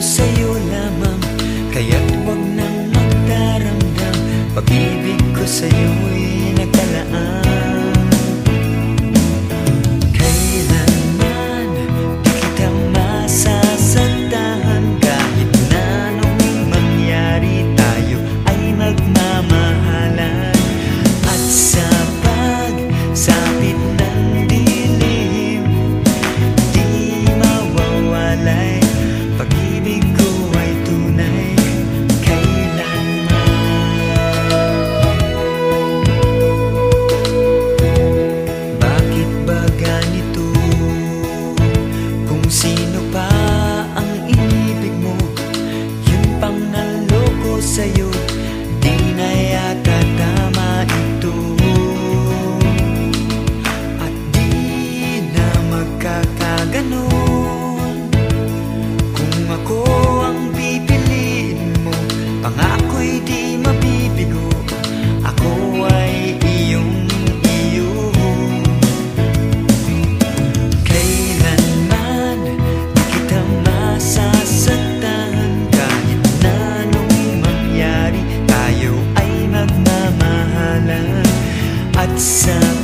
sa'yo lamang. Kaya't huwag nang magdaramdam. Pag-ibig ko sa'yo'y nakalaan some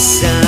sun.